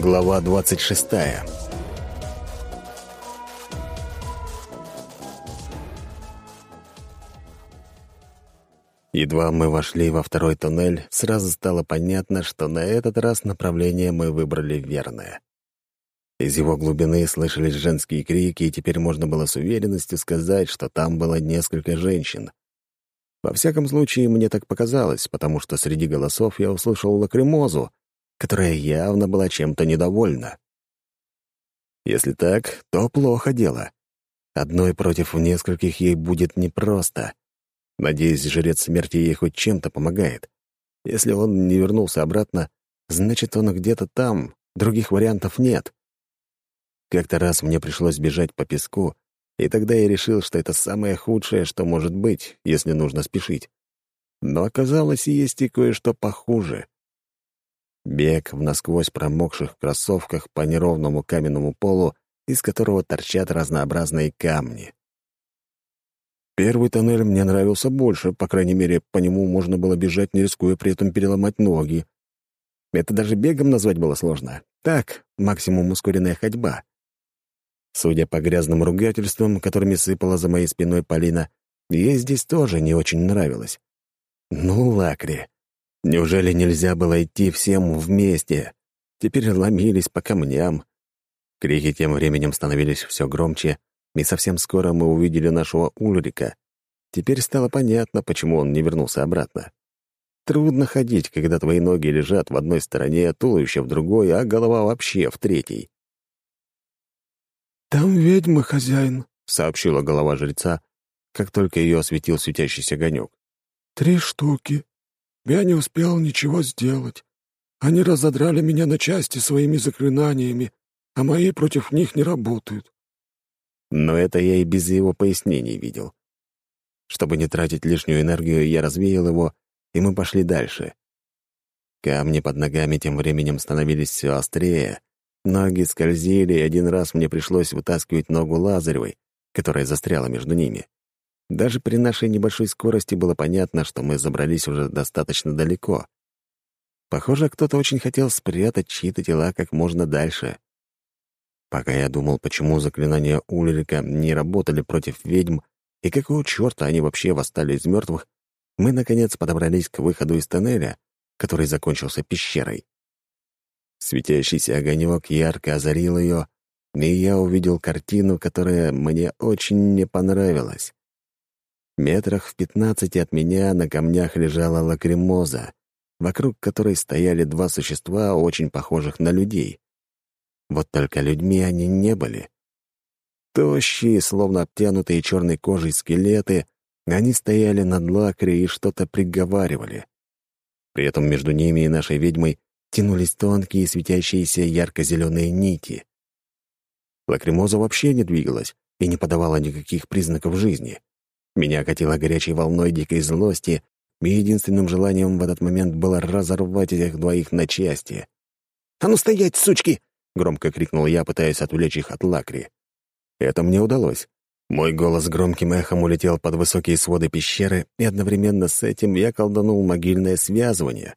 Глава 26 Едва мы вошли во второй туннель, сразу стало понятно, что на этот раз направление мы выбрали верное. Из его глубины слышались женские крики, и теперь можно было с уверенностью сказать, что там было несколько женщин. Во всяком случае, мне так показалось, потому что среди голосов я услышал лакримозу, которая явно была чем-то недовольна. Если так, то плохо дело. Одной против нескольких ей будет непросто. Надеюсь, жрец смерти ей хоть чем-то помогает. Если он не вернулся обратно, значит, он где-то там, других вариантов нет. Как-то раз мне пришлось бежать по песку, и тогда я решил, что это самое худшее, что может быть, если нужно спешить. Но оказалось, есть и кое-что похуже. Бег в насквозь промокших кроссовках по неровному каменному полу, из которого торчат разнообразные камни. Первый тоннель мне нравился больше, по крайней мере, по нему можно было бежать, не рискуя при этом переломать ноги. Это даже бегом назвать было сложно. Так, максимум ускоренная ходьба. Судя по грязным ругательствам, которыми сыпала за моей спиной Полина, ей здесь тоже не очень нравилось. Ну, Лакри, неужели нельзя было идти всем вместе? Теперь ломились по камням. Крики тем временем становились все громче, и совсем скоро мы увидели нашего Ульрика. Теперь стало понятно, почему он не вернулся обратно. Трудно ходить, когда твои ноги лежат в одной стороне, туловище в другой, а голова вообще в третьей. «Там ведьма, хозяин», — сообщила голова жреца, как только ее осветил светящийся огонек. «Три штуки. Я не успел ничего сделать. Они разодрали меня на части своими заклинаниями, а мои против них не работают. Но это я и без его пояснений видел. Чтобы не тратить лишнюю энергию, я развеял его, и мы пошли дальше. Камни под ногами тем временем становились все острее, ноги скользили, и один раз мне пришлось вытаскивать ногу Лазаревой, которая застряла между ними. Даже при нашей небольшой скорости было понятно, что мы забрались уже достаточно далеко. Похоже, кто-то очень хотел спрятать чьи-то тела как можно дальше. Пока я думал, почему заклинания Ульрика не работали против ведьм и какого черта они вообще восстали из мертвых, мы, наконец, подобрались к выходу из тоннеля, который закончился пещерой. Светящийся огонек ярко озарил ее, и я увидел картину, которая мне очень не понравилась. Метрах в пятнадцати от меня на камнях лежала лакримоза, вокруг которой стояли два существа, очень похожих на людей. Вот только людьми они не были. Тощие, словно обтянутые черной кожей скелеты, они стояли над Лакри и что-то приговаривали. При этом между ними и нашей ведьмой тянулись тонкие светящиеся ярко-зеленые нити. Лакримоза вообще не двигалась и не подавала никаких признаков жизни. Меня окатило горячей волной дикой злости, и единственным желанием в этот момент было разорвать этих двоих на части. «А ну стоять, сучки!» громко крикнул я, пытаясь отвлечь их от Лакри. Это мне удалось. Мой голос громким эхом улетел под высокие своды пещеры, и одновременно с этим я колданул могильное связывание.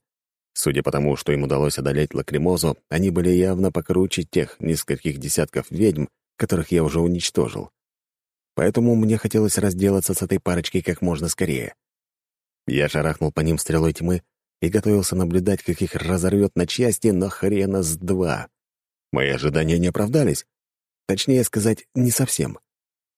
Судя по тому, что им удалось одолеть лакримозу, они были явно покруче тех нескольких десятков ведьм, которых я уже уничтожил. Поэтому мне хотелось разделаться с этой парочкой как можно скорее. Я шарахнул по ним стрелой тьмы и готовился наблюдать, как их разорвет на части, но хрена с два. Мои ожидания не оправдались. Точнее сказать, не совсем.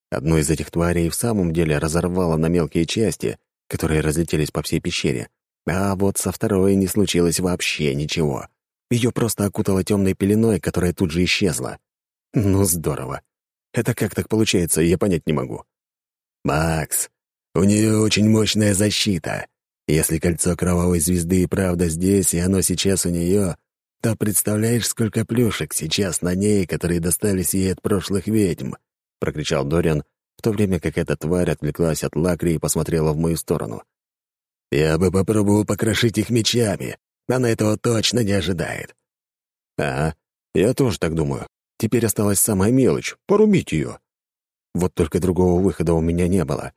Одну из этих тварей в самом деле разорвало на мелкие части, которые разлетелись по всей пещере. А вот со второй не случилось вообще ничего. Ее просто окутало темной пеленой, которая тут же исчезла. Ну, здорово. Это как так получается, я понять не могу. «Макс, у нее очень мощная защита. Если кольцо кровавой звезды и правда здесь, и оно сейчас у нее, то представляешь, сколько плюшек сейчас на ней, которые достались ей от прошлых ведьм!» — прокричал Дориан, в то время как эта тварь отвлеклась от лакри и посмотрела в мою сторону. «Я бы попробовал покрошить их мечами. Она этого точно не ожидает». «Ага, я тоже так думаю. Теперь осталась самая мелочь — порубить ее. Вот только другого выхода у меня не было.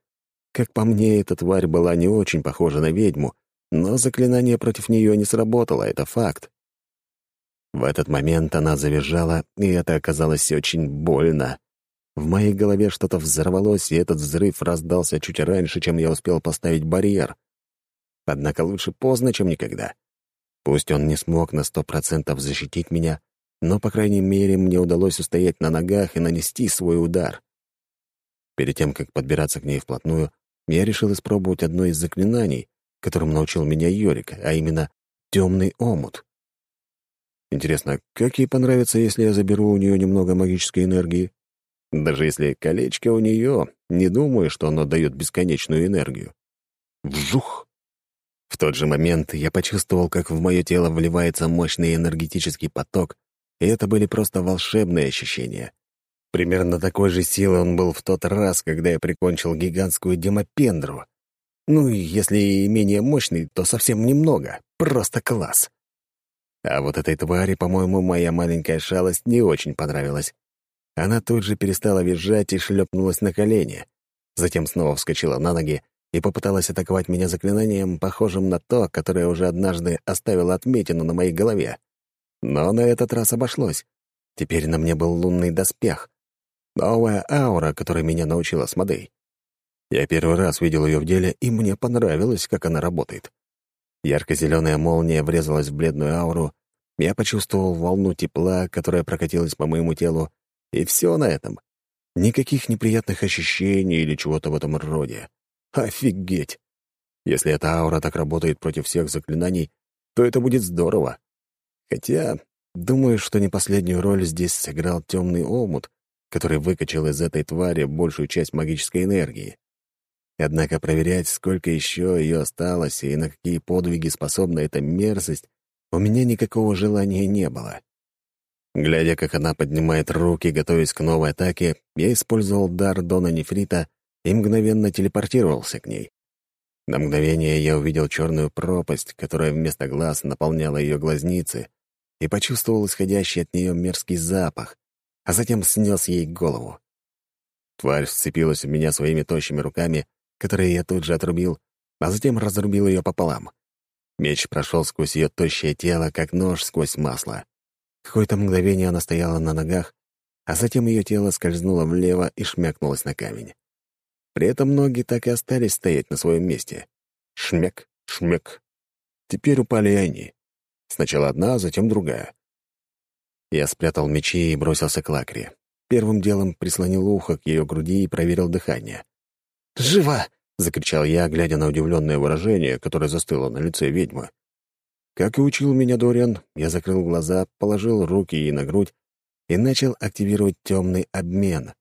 Как по мне, эта тварь была не очень похожа на ведьму, но заклинание против нее не сработало, это факт. В этот момент она завизжала, и это оказалось очень больно. В моей голове что-то взорвалось, и этот взрыв раздался чуть раньше, чем я успел поставить барьер. Однако лучше поздно, чем никогда. Пусть он не смог на сто процентов защитить меня, но, по крайней мере, мне удалось устоять на ногах и нанести свой удар. Перед тем, как подбираться к ней вплотную, я решил испробовать одно из заклинаний, которым научил меня Йорик, а именно «темный омут». Интересно, как ей понравится, если я заберу у нее немного магической энергии? Даже если колечко у нее, не думаю, что оно дает бесконечную энергию. Вжух! В тот же момент я почувствовал, как в мое тело вливается мощный энергетический поток, и это были просто волшебные ощущения. Примерно такой же силы он был в тот раз, когда я прикончил гигантскую демопендру. Ну, и если и менее мощный, то совсем немного. Просто класс. А вот этой твари, по-моему, моя маленькая шалость не очень понравилась. Она тут же перестала визжать и шлепнулась на колени. Затем снова вскочила на ноги и попыталась атаковать меня заклинанием, похожим на то, которое уже однажды оставило отметину на моей голове. Но на этот раз обошлось. Теперь на мне был лунный доспех. Новая аура, которой меня научила Смодей. Я первый раз видел ее в деле, и мне понравилось, как она работает. Ярко-зеленая молния врезалась в бледную ауру, я почувствовал волну тепла, которая прокатилась по моему телу, и все на этом. Никаких неприятных ощущений или чего-то в этом роде. Офигеть! Если эта аура так работает против всех заклинаний, то это будет здорово. Хотя, думаю, что не последнюю роль здесь сыграл темный омут, который выкачал из этой твари большую часть магической энергии. Однако проверять, сколько еще ее осталось и на какие подвиги способна эта мерзость, у меня никакого желания не было. Глядя, как она поднимает руки, готовясь к новой атаке, я использовал дар Дона Нефрита и мгновенно телепортировался к ней. На мгновение я увидел черную пропасть, которая вместо глаз наполняла ее глазницы, и почувствовал исходящий от нее мерзкий запах, а затем снес ей голову. Тварь вцепилась в меня своими тощими руками, которые я тут же отрубил, а затем разрубил ее пополам. Меч прошел сквозь ее тощее тело, как нож сквозь масло. Какое-то мгновение она стояла на ногах, а затем ее тело скользнуло влево и шмякнулось на камень. При этом ноги так и остались стоять на своем месте. Шмяк, шмяк. Теперь упали они. Сначала одна, а затем другая. Я спрятал мечи и бросился к лакре. Первым делом прислонил ухо к ее груди и проверил дыхание. «Жива!» — закричал я, глядя на удивленное выражение, которое застыло на лице ведьмы. Как и учил меня Дориан, я закрыл глаза, положил руки ей на грудь и начал активировать темный обмен.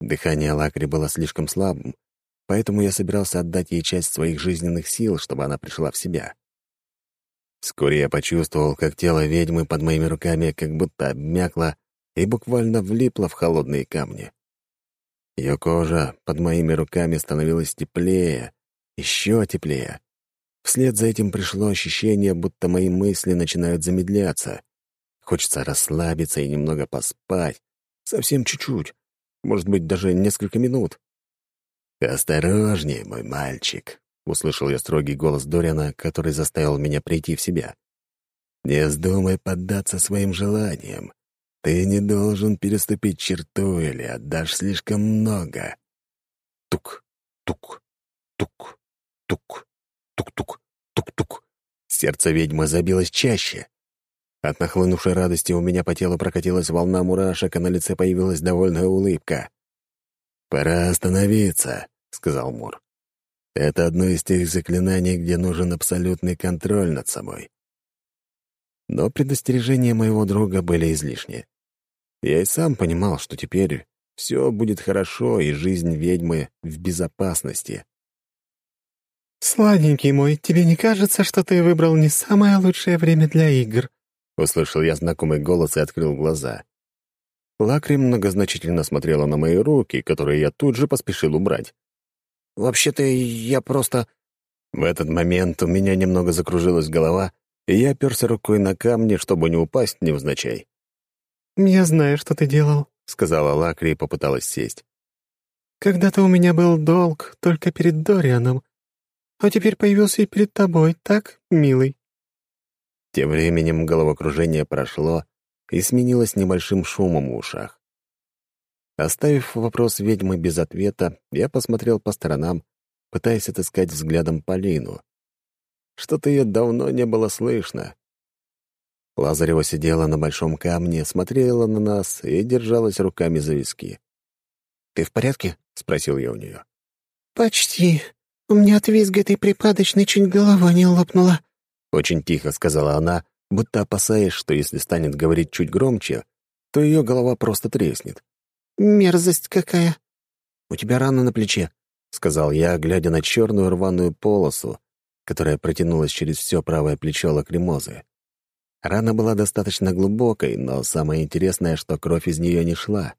Дыхание Лакри было слишком слабым, поэтому я собирался отдать ей часть своих жизненных сил, чтобы она пришла в себя. Вскоре я почувствовал, как тело ведьмы под моими руками как будто обмякло и буквально влипло в холодные камни. Ее кожа под моими руками становилась теплее, еще теплее. Вслед за этим пришло ощущение, будто мои мысли начинают замедляться. Хочется расслабиться и немного поспать. Совсем чуть-чуть. Может быть, даже несколько минут. «Осторожнее, мой мальчик», — услышал я строгий голос Дориана, который заставил меня прийти в себя. «Не вздумай поддаться своим желаниям. Ты не должен переступить черту или отдашь слишком много». Тук, тук, тук, тук. Тук-тук, тук-тук. Сердце ведьмы забилось чаще. От нахлынувшей радости у меня по телу прокатилась волна мурашек, а на лице появилась довольная улыбка. «Пора остановиться», — сказал Мур. «Это одно из тех заклинаний, где нужен абсолютный контроль над собой». Но предостережения моего друга были излишни. Я и сам понимал, что теперь все будет хорошо, и жизнь ведьмы в безопасности. «Сладенький мой, тебе не кажется, что ты выбрал не самое лучшее время для игр?» Услышал я знакомый голос и открыл глаза. Лакри многозначительно смотрела на мои руки, которые я тут же поспешил убрать. «Вообще-то я просто...» В этот момент у меня немного закружилась голова, и я оперся рукой на камни, чтобы не упасть невзначай. «Я знаю, что ты делал», — сказала Лакри и попыталась сесть. «Когда-то у меня был долг только перед Дорианом, а теперь появился и перед тобой, так, милый?» Тем временем головокружение прошло и сменилось небольшим шумом в ушах. Оставив вопрос ведьмы без ответа, я посмотрел по сторонам, пытаясь отыскать взглядом Полину. Что-то ее давно не было слышно. Лазарева сидела на большом камне, смотрела на нас и держалась руками за виски. «Ты в порядке?» — спросил я у нее. «Почти. У меня от визга этой припадочной чуть голова не лопнула», — очень тихо сказала она, будто опасаясь, что если станет говорить чуть громче, то ее голова просто треснет. «Мерзость какая!» «У тебя рана на плече», — сказал я, глядя на черную рваную полосу, которая протянулась через все правое плечо лакримозы. Рана была достаточно глубокой, но самое интересное, что кровь из нее не шла.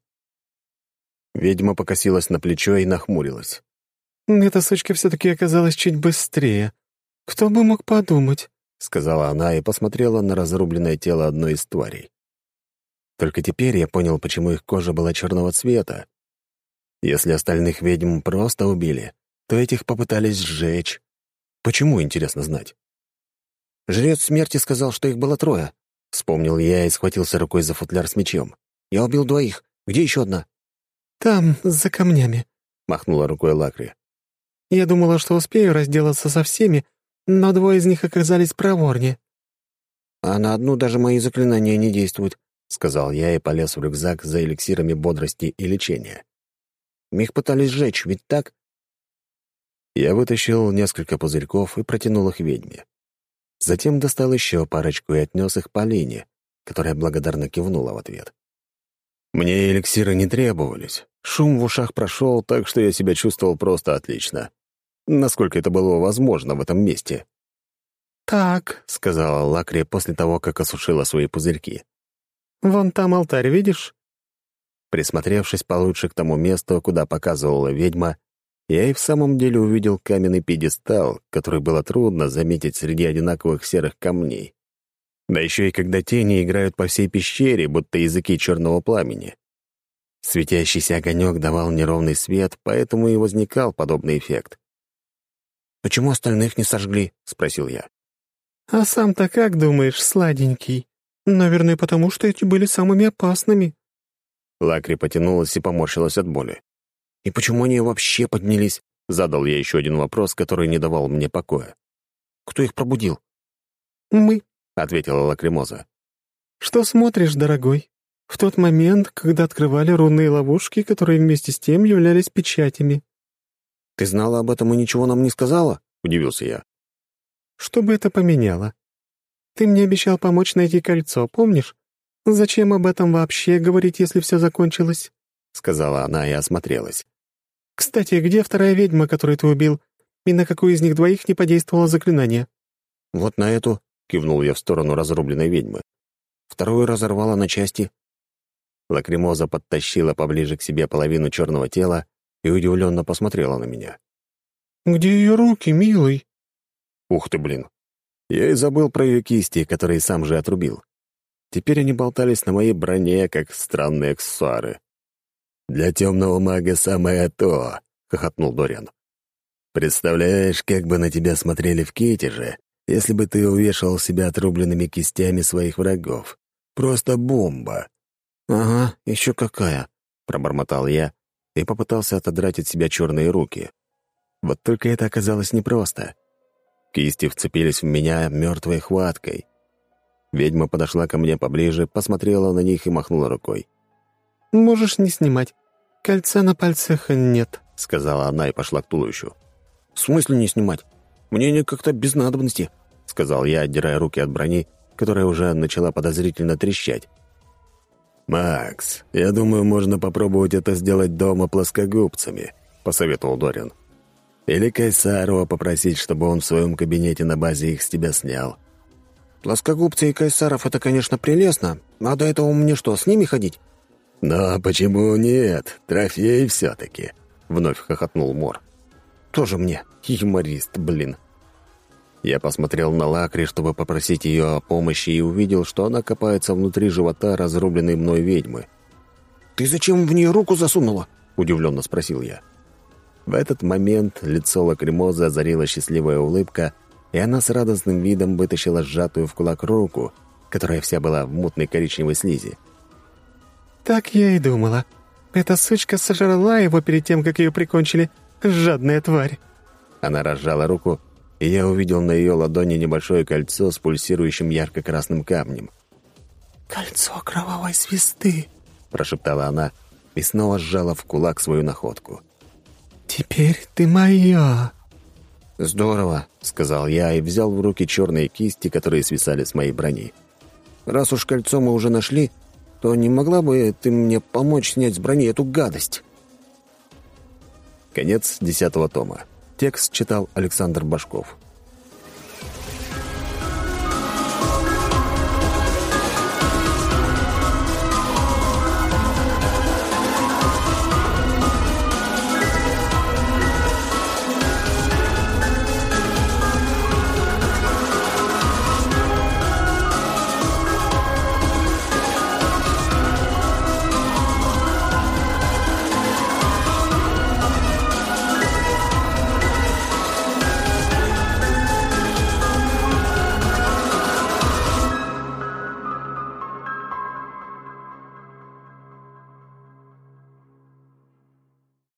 Ведьма покосилась на плечо и нахмурилась. «Эта сучка все-таки оказалась чуть быстрее. Кто бы мог подумать?» — сказала она и посмотрела на разрубленное тело одной из тварей. Только теперь я понял, почему их кожа была черного цвета. Если остальных ведьм просто убили, то этих попытались сжечь. Почему, интересно знать? Жрец смерти сказал, что их было трое. Вспомнил я и схватился рукой за футляр с мечом. Я убил двоих. Где еще одна? «Там, за камнями», — махнула рукой Лакри. «Я думала, что успею разделаться со всеми, но двое из них оказались проворнее». «А на одну даже мои заклинания не действуют», — сказал я и полез в рюкзак за эликсирами бодрости и лечения. «Их пытались сжечь, ведь так?» Я вытащил несколько пузырьков и протянул их ведьме. Затем достал еще парочку и отнес их Полине, которая благодарно кивнула в ответ. Мне эликсиры не требовались. Шум в ушах прошел, так что я себя чувствовал просто отлично. Насколько это было возможно в этом месте. «Так», — сказала Лакри после того, как осушила свои пузырьки. «Вон там алтарь, видишь?» Присмотревшись получше к тому месту, куда показывала ведьма, я и в самом деле увидел каменный пьедестал, который было трудно заметить среди одинаковых серых камней. Да еще и когда тени играют по всей пещере, будто языки черного пламени. Светящийся огонек давал неровный свет, поэтому и возникал подобный эффект. «Почему остальных не сожгли?» — спросил я. «А сам-то как думаешь, сладенький? Наверное, потому что эти были самыми опасными». Лакри потянулась и поморщилась от боли. «И почему они вообще поднялись?» — задал я еще один вопрос, который не давал мне покоя. «Кто их пробудил?» «Мы», — ответила Лакримоза. «Что смотришь, дорогой? В тот момент, когда открывали рунные ловушки, которые вместе с тем являлись печатями». «Ты знала об этом и ничего нам не сказала?» — удивился я. «Что бы это поменяло? Ты мне обещал помочь найти кольцо, помнишь? Зачем об этом вообще говорить, если все закончилось?» — сказала она и осмотрелась. «Кстати, где вторая ведьма, которую ты убил, и на какую из них двоих не подействовало заклинание?» «Вот на эту», — кивнул я в сторону разрубленной ведьмы. Вторую разорвала на части. Лакримоза подтащила поближе к себе половину черного тела и удивленно посмотрела на меня. «Где ее руки, милый?» «Ух ты, блин! Я и забыл про ее кисти, которые сам же отрубил. Теперь они болтались на моей броне, как странные аксессуары. «Для темного мага самое то!» — хохотнул Дориан. «Представляешь, как бы на тебя смотрели в Китеже, если бы ты увешал себя отрубленными кистями своих врагов. Просто бомба!» «Ага, еще какая!» — пробормотал я и попытался отодрать от себя черные руки. Вот только это оказалось непросто. Кисти вцепились в меня мертвой хваткой. Ведьма подошла ко мне поближе, посмотрела на них и махнула рукой. «Можешь не снимать. Кольца на пальцах нет», — сказала она и пошла к туловищу. «В смысле не снимать? Мне не как-то без надобности», — сказал я, отдирая руки от брони, которая уже начала подозрительно трещать. «Макс, я думаю, можно попробовать это сделать дома плоскогубцами», — посоветовал Дорин. «Или Кайсарова попросить, чтобы он в своем кабинете на базе их с тебя снял». «Плоскогубцы и Кайсаров — это, конечно, прелестно. А до этого мне что, с ними ходить?» «Но почему нет? Трофей все-таки», — вновь хохотнул Мор. «Тоже мне, юморист, блин». Я посмотрел на Лакри, чтобы попросить ее о помощи, и увидел, что она копается внутри живота разрубленной мной ведьмы. «Ты зачем в нее руку засунула?» — удивленно спросил я. В этот момент лицо Лакримозы озарила счастливая улыбка, и она с радостным видом вытащила сжатую в кулак руку, которая вся была в мутной коричневой слизи. «Так я и думала. Эта сучка сожрала его перед тем, как ее прикончили. Жадная тварь!» Она разжала руку, и я увидел на ее ладони небольшое кольцо с пульсирующим ярко-красным камнем. «Кольцо кровавой звезды», — прошептала она и снова сжала в кулак свою находку. «Теперь ты моя!» «Здорово», — сказал я и взял в руки черные кисти, которые свисали с моей брони. «Раз уж кольцо мы уже нашли, то не могла бы ты мне помочь снять с брони эту гадость?» Конец десятого тома. Текст читал Александр Башков.